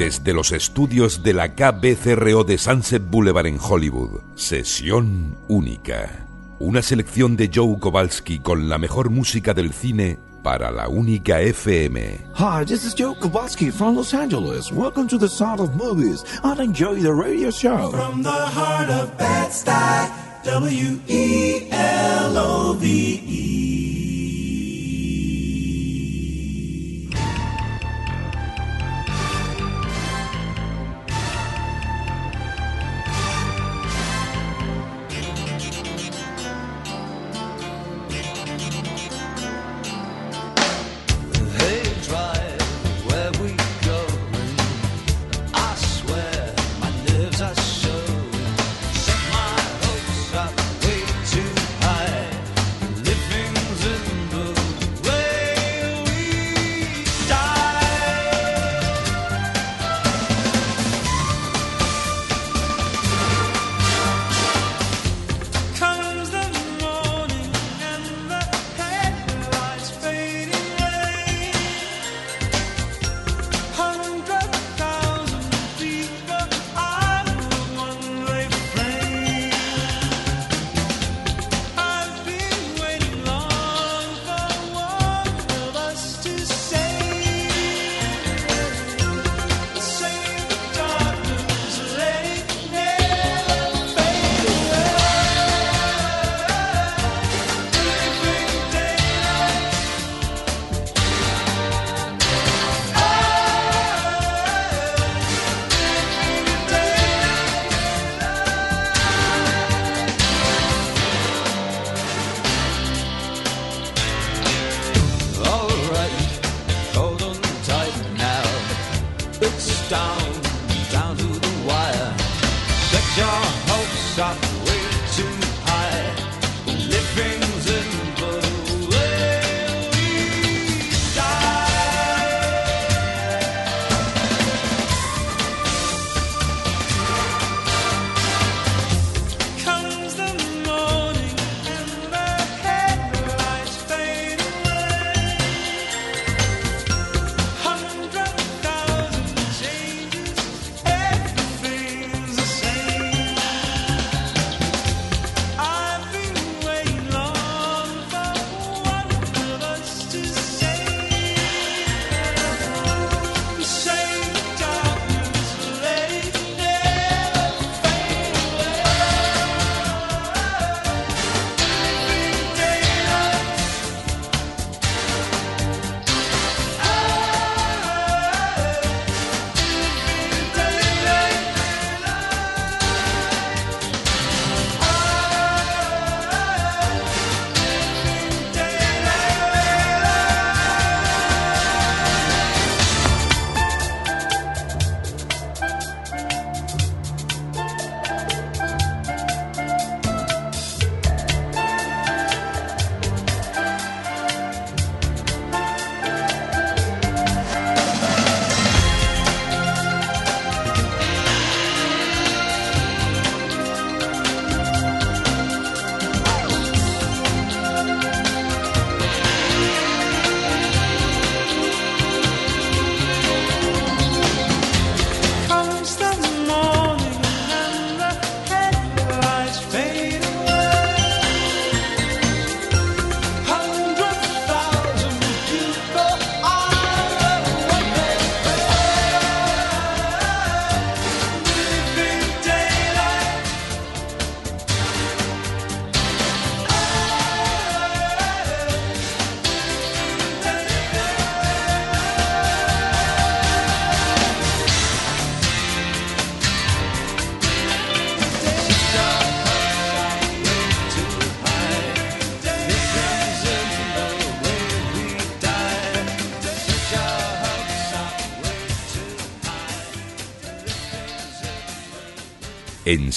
Desde los estudios de la KBCRO de Sunset Boulevard en Hollywood, sesión única. Una selección de Joe Kowalski con la mejor música del cine para la única FM. Hi, this is Joe Kowalski from Los Angeles. Welcome to the Sound of Movies and enjoy the radio show. From the heart of Bed-Stuy, W-E-L-O-V-E.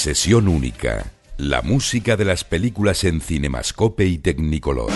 Sesión única, la música de las películas en Cinemascope y Technicolor.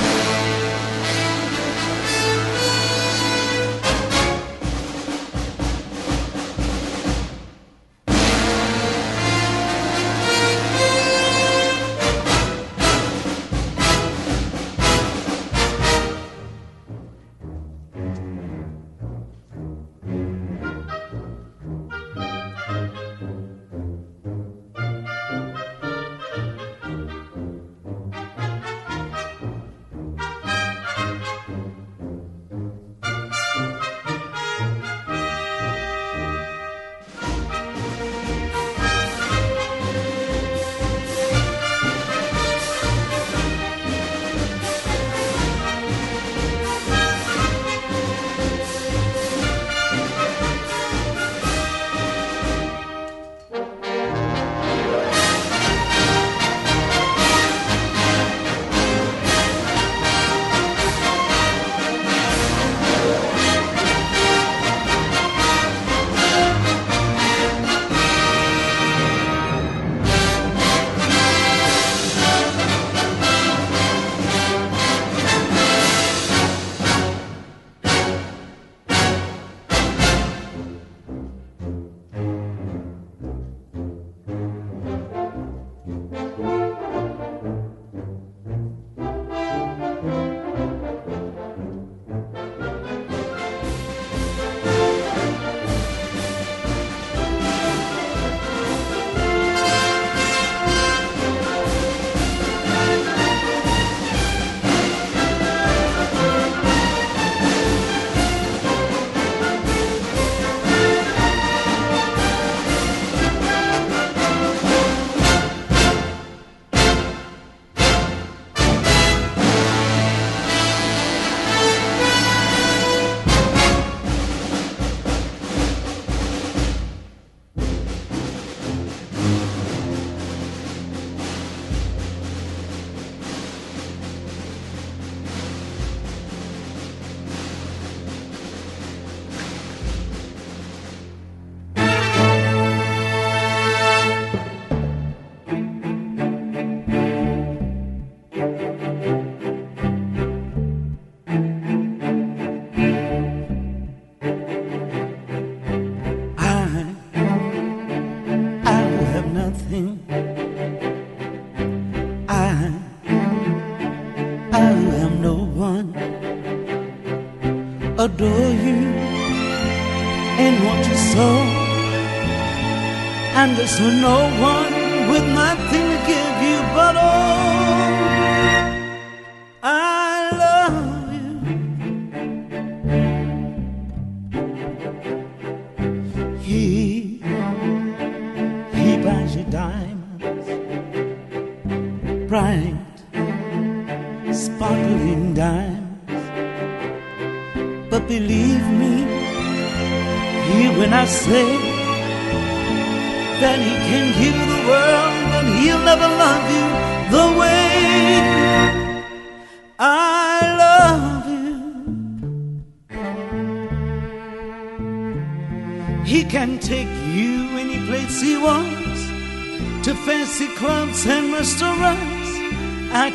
There's no one with nothing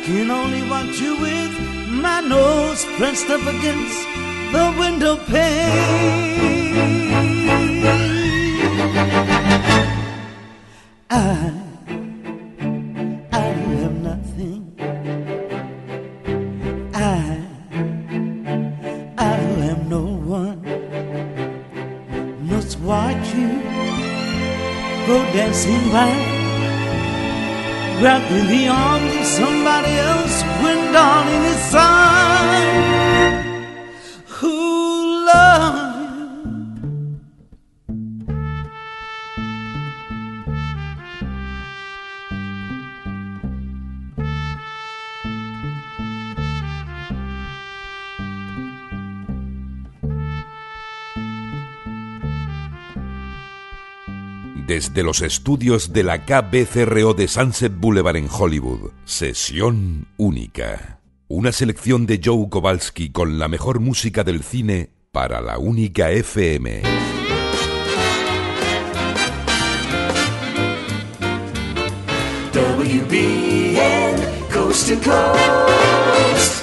can only watch you with my nose pressed up against the window pane. I, I have nothing. I, I am no one must watch you go dancing by, wrapped in the arms of somebody else Desde los estudios de la KBCRO de Sunset Boulevard en Hollywood, sesión única. Una selección de Joe Kowalski con la mejor música del cine para la única FM. WBN Coast to Coast.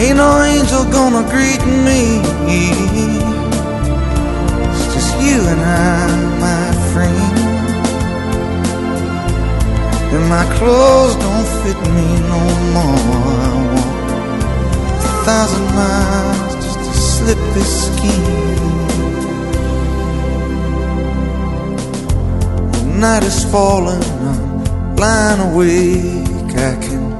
Ain't no angel gonna greet me. It's just you and I, my friend. And my clothes don't fit me no more. I a thousand miles just to slip this skin. The night is falling, I'm lying awake. I can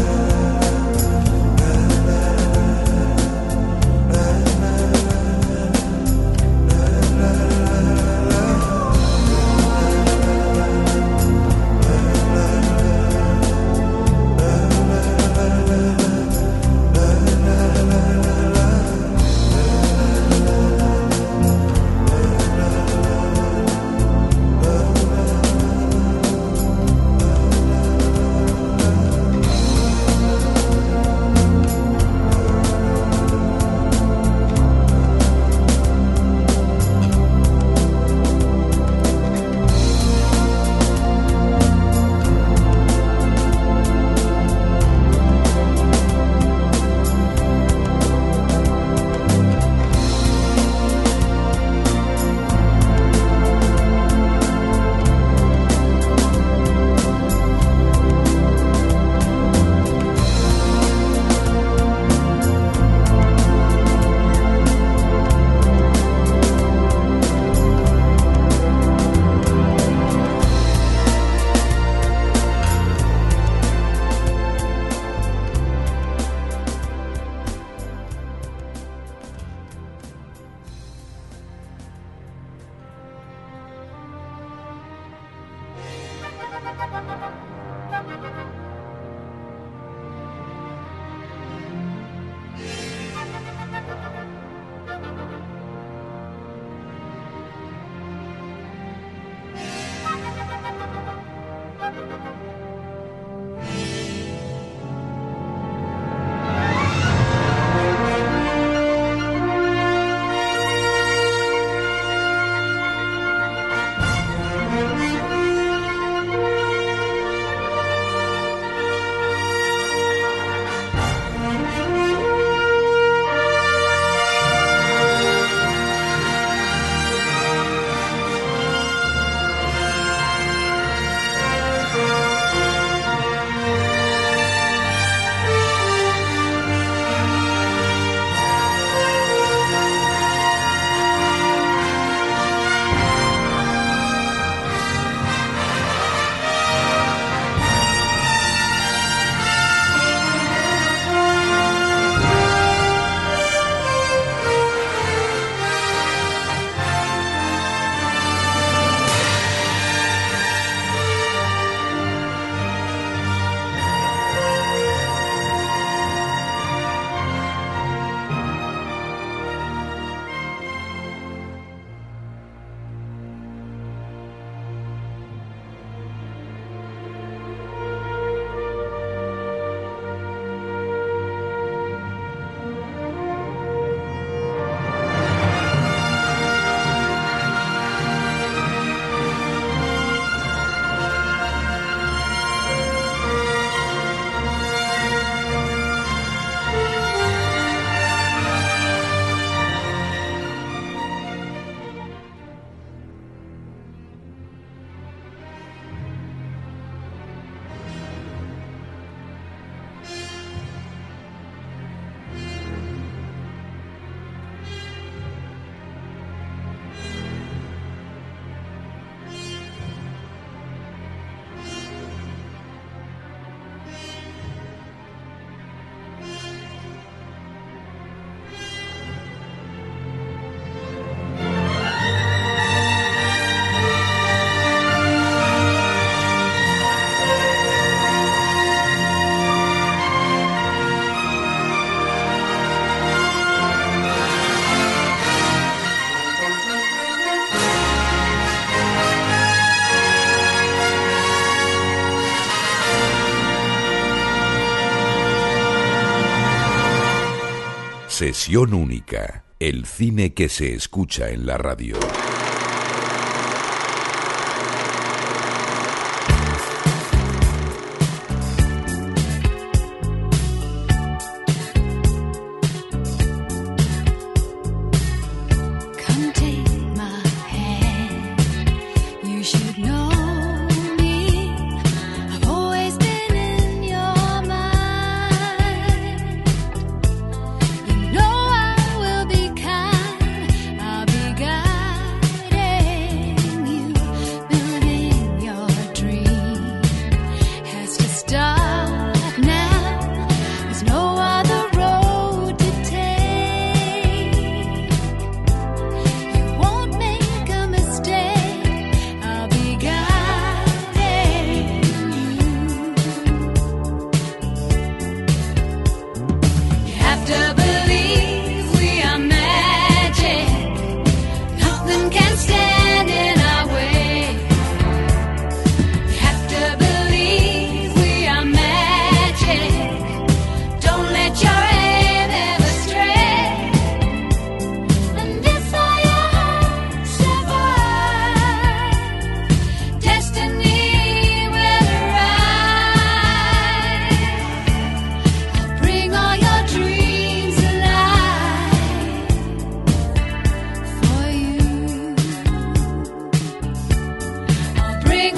Sesión única, el cine que se escucha en la radio.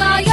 Maya.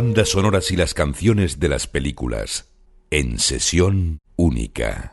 bandas sonoras y las canciones de las películas en sesión única.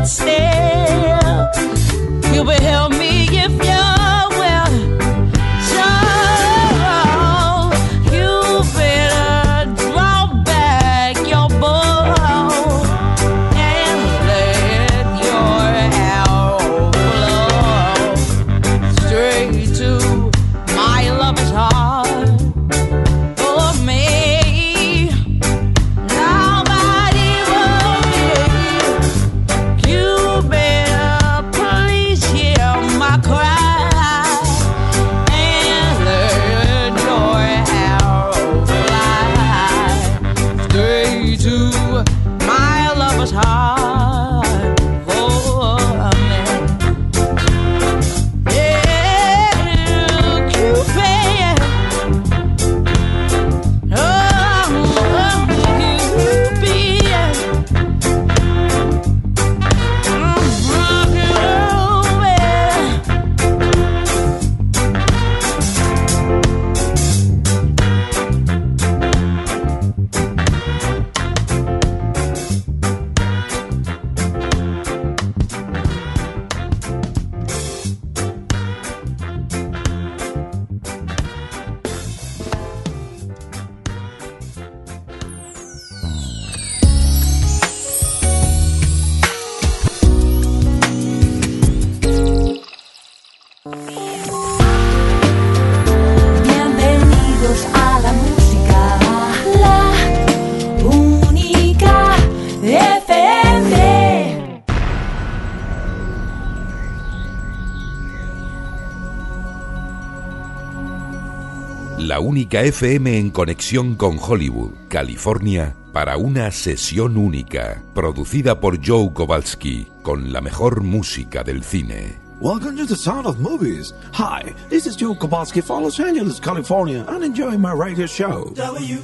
can't stay. Única FM en conexión con Hollywood, California, para una sesión única, producida por Joe Kowalski, con la mejor música del cine. Welcome to the Sound of Movies. Hi, this is Joe Kowalski from Los Angeles, California, and enjoying my radio show. W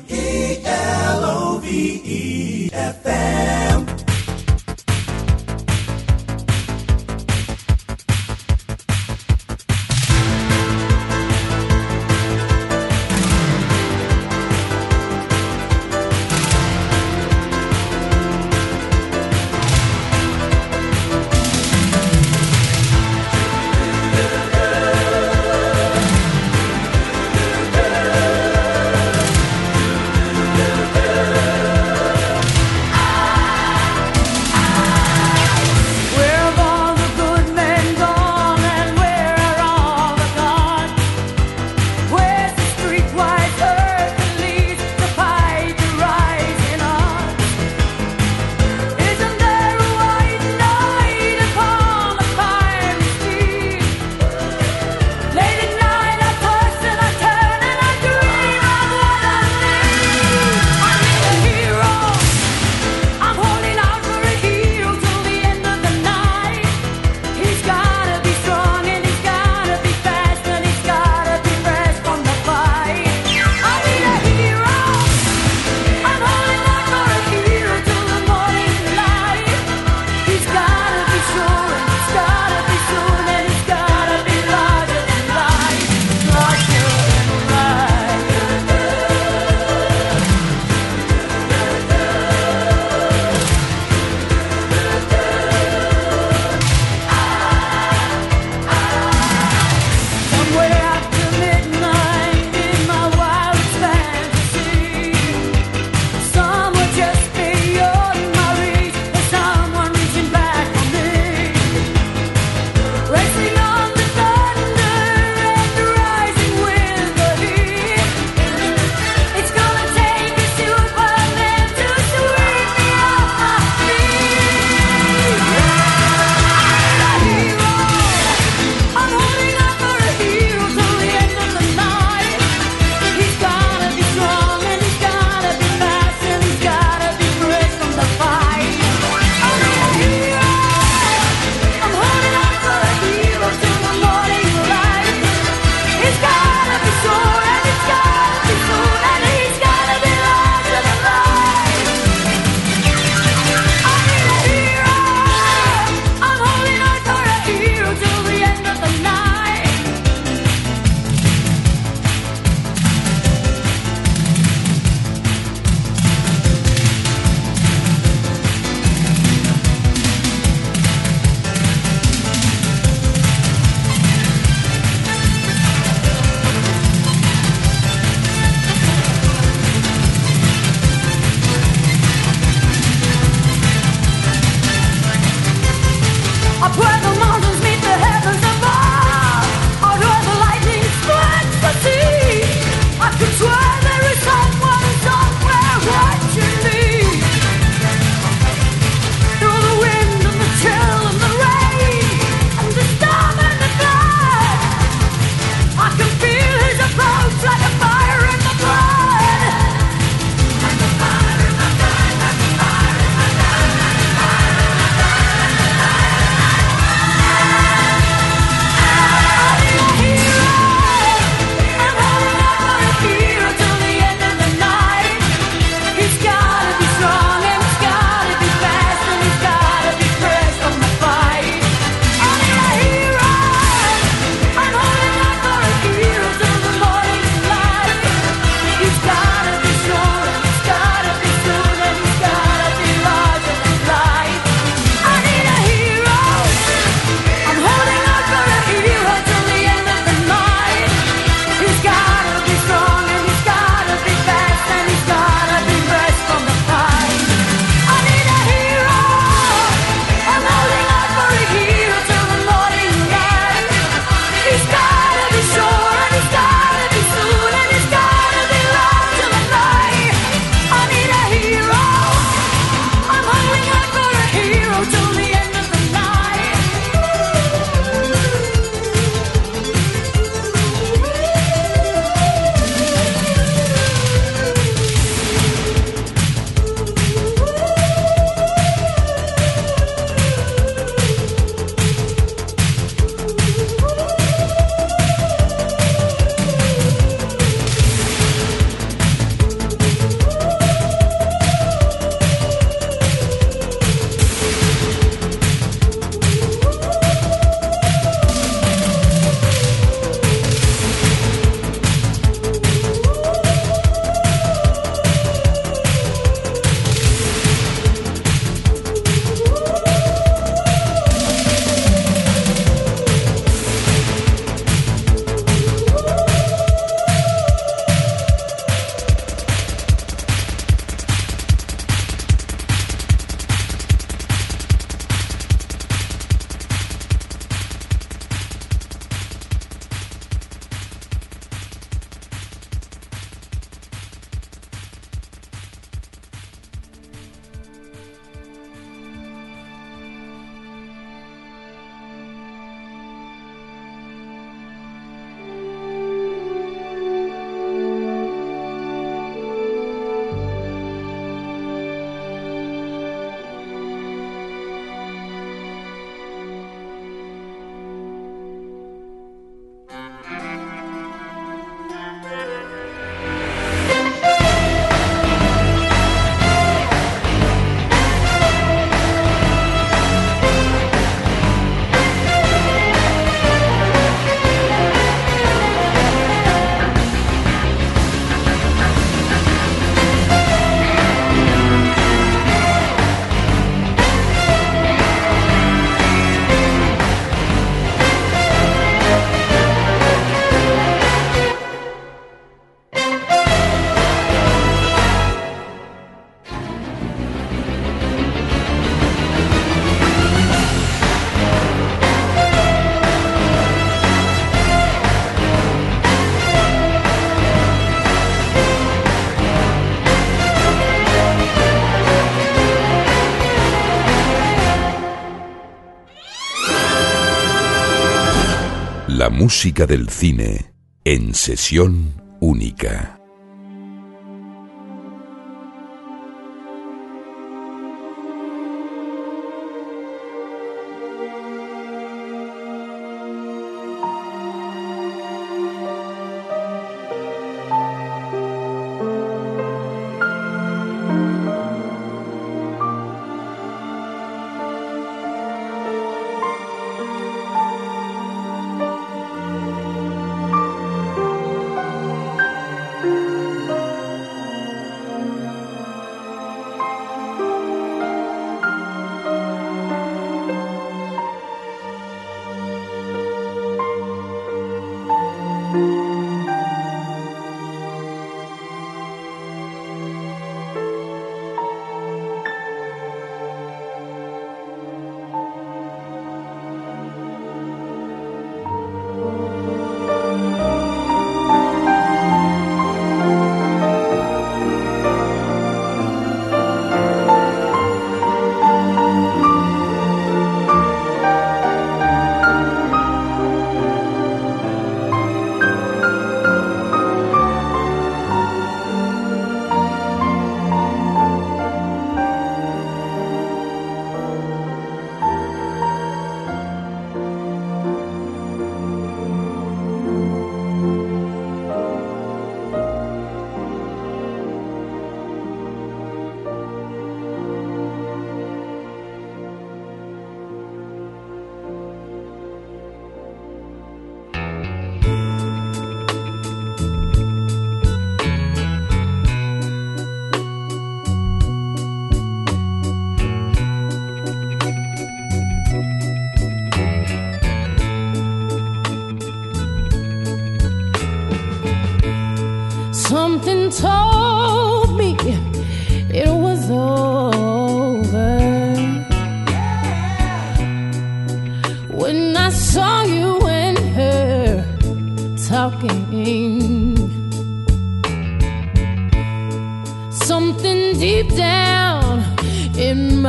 música del cine en sesión única.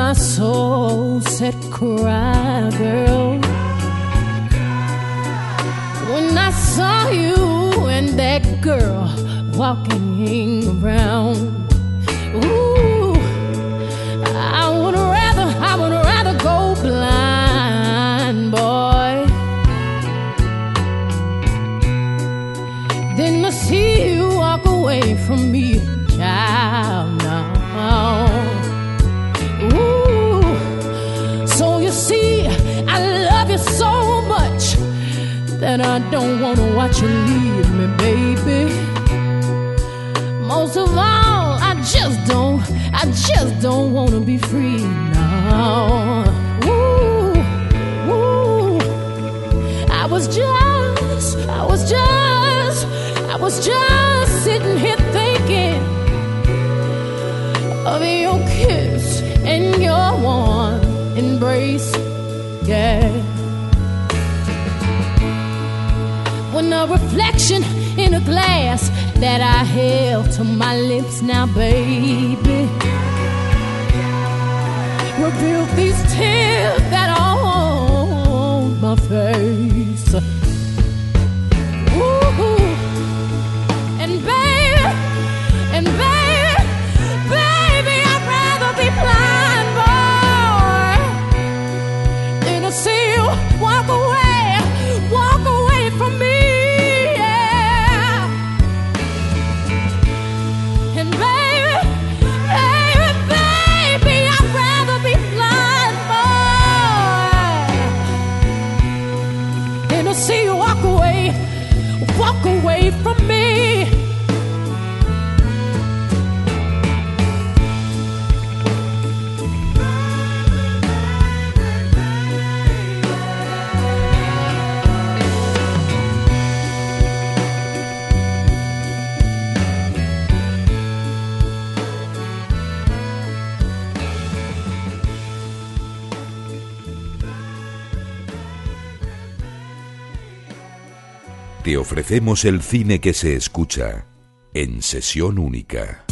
My soul said, Cry, girl. When I saw you and that girl walking around, you leave me, baby. Most of all, I just don't, I just don't wanna be free now. A reflection in a glass that I held to my lips now, baby. Revealed these tears that are on my face. Ofrecemos el cine que se escucha en sesión única.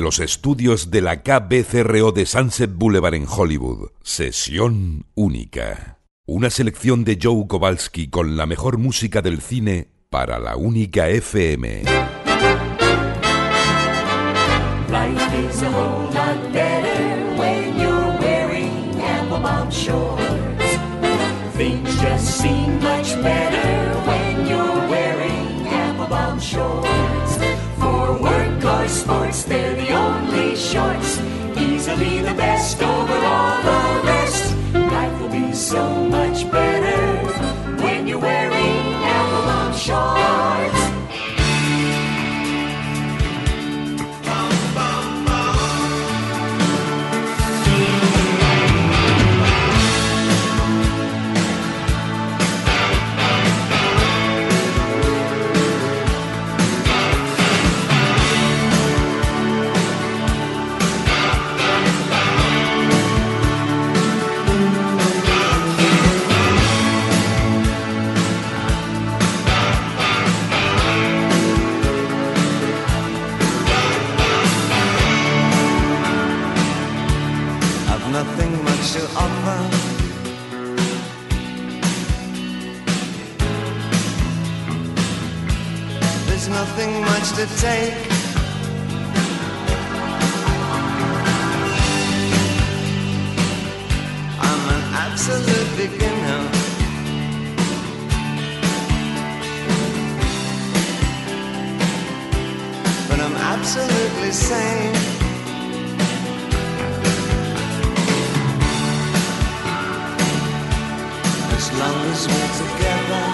Desde los estudios de la KBCRO de Sunset Boulevard en Hollywood, sesión única. Una selección de Joe Kowalski con la mejor música del cine para la única FM. Things just seem much better when you're wearing. Sports, they're the only shorts. Easily the best over all the rest. Life will be so much better when you're wearing Applebaum shorts. To offer. There's nothing much to take. I'm an absolute beginner. But I'm absolutely sane. Long as we're together.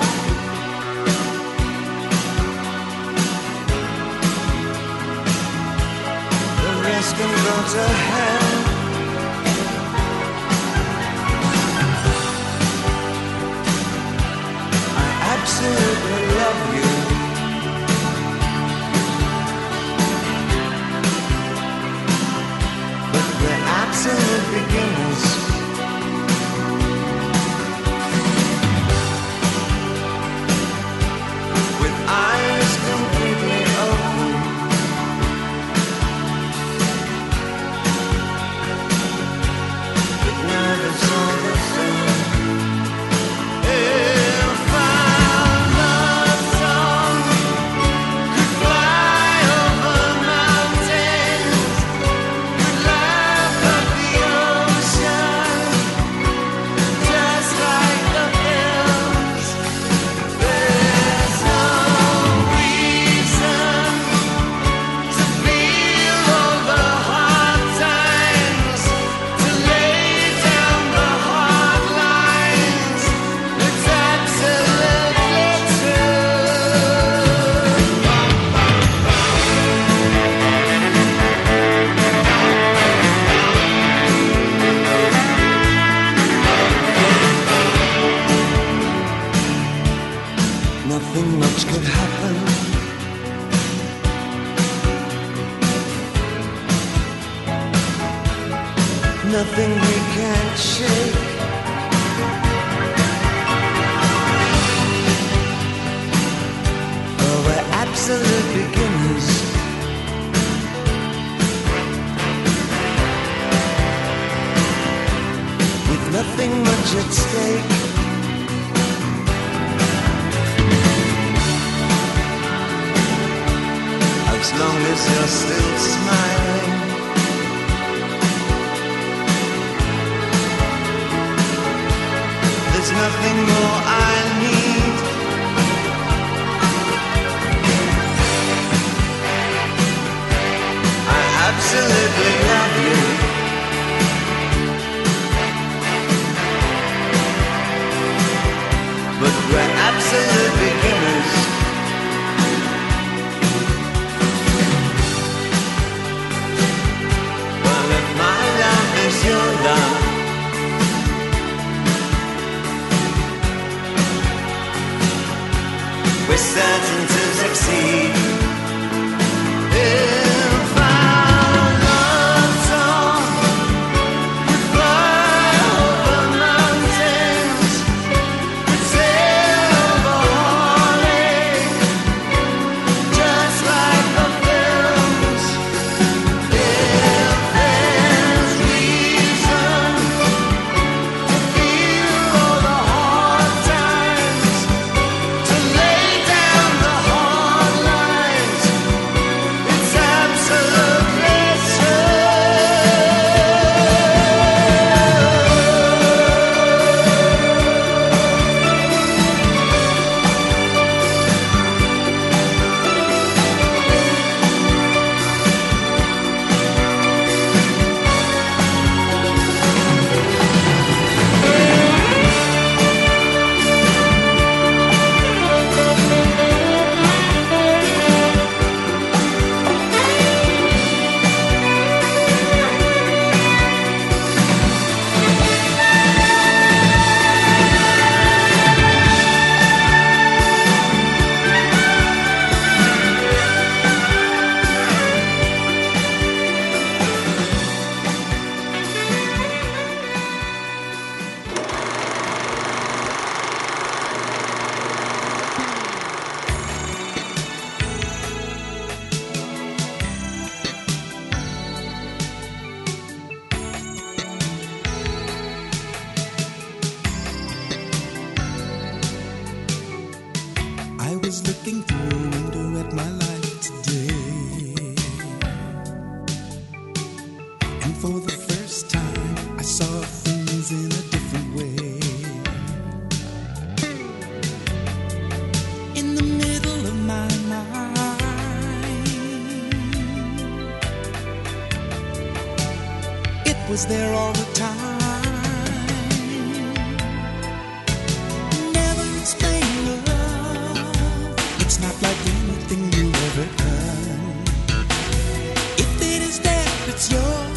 The rest can go to hell. I absolutely love you. But we're absolute beginners.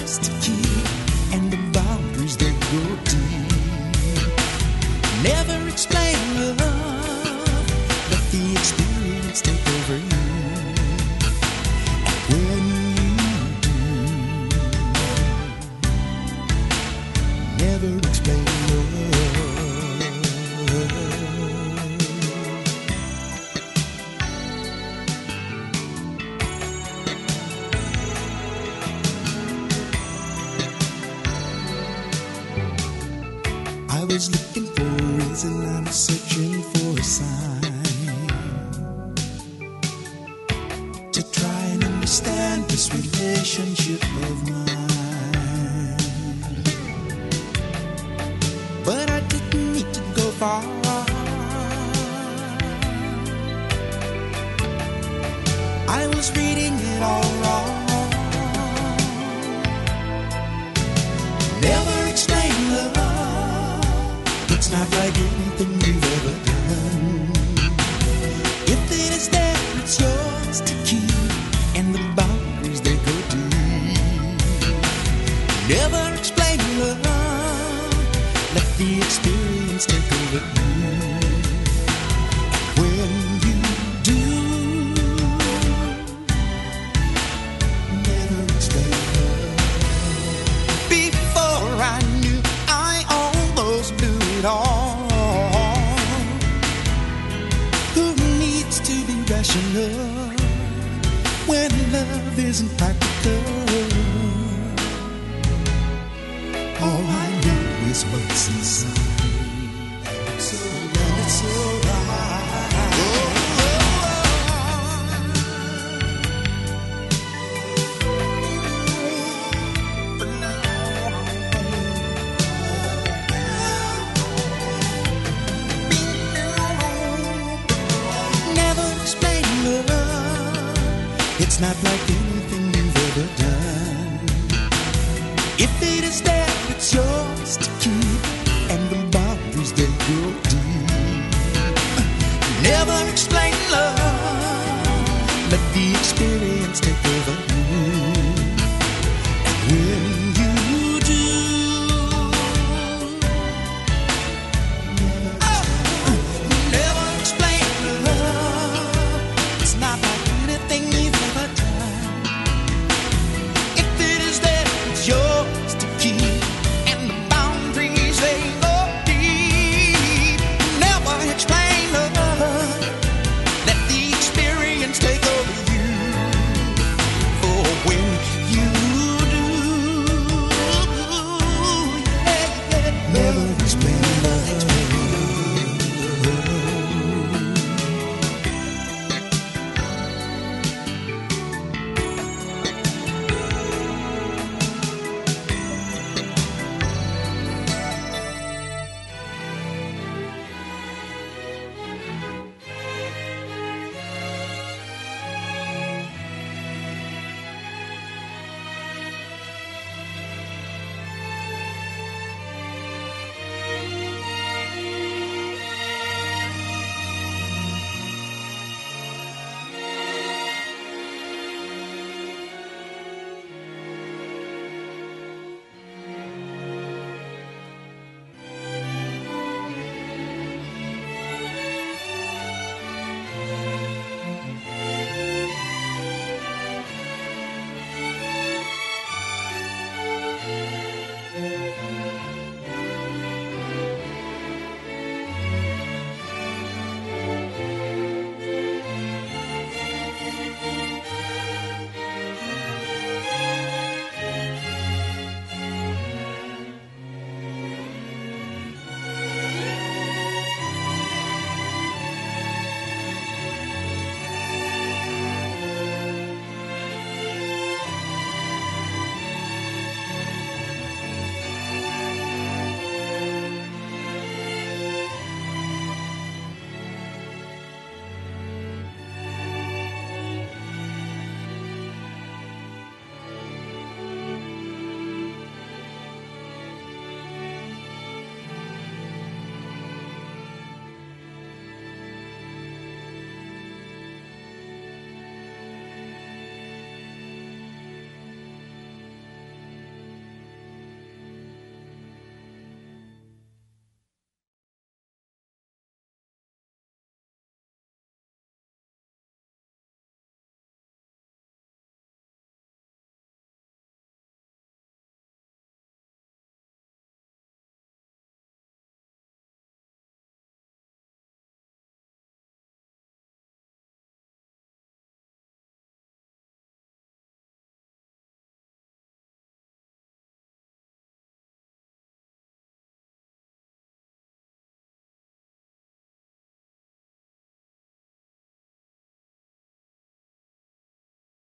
Yours to keep,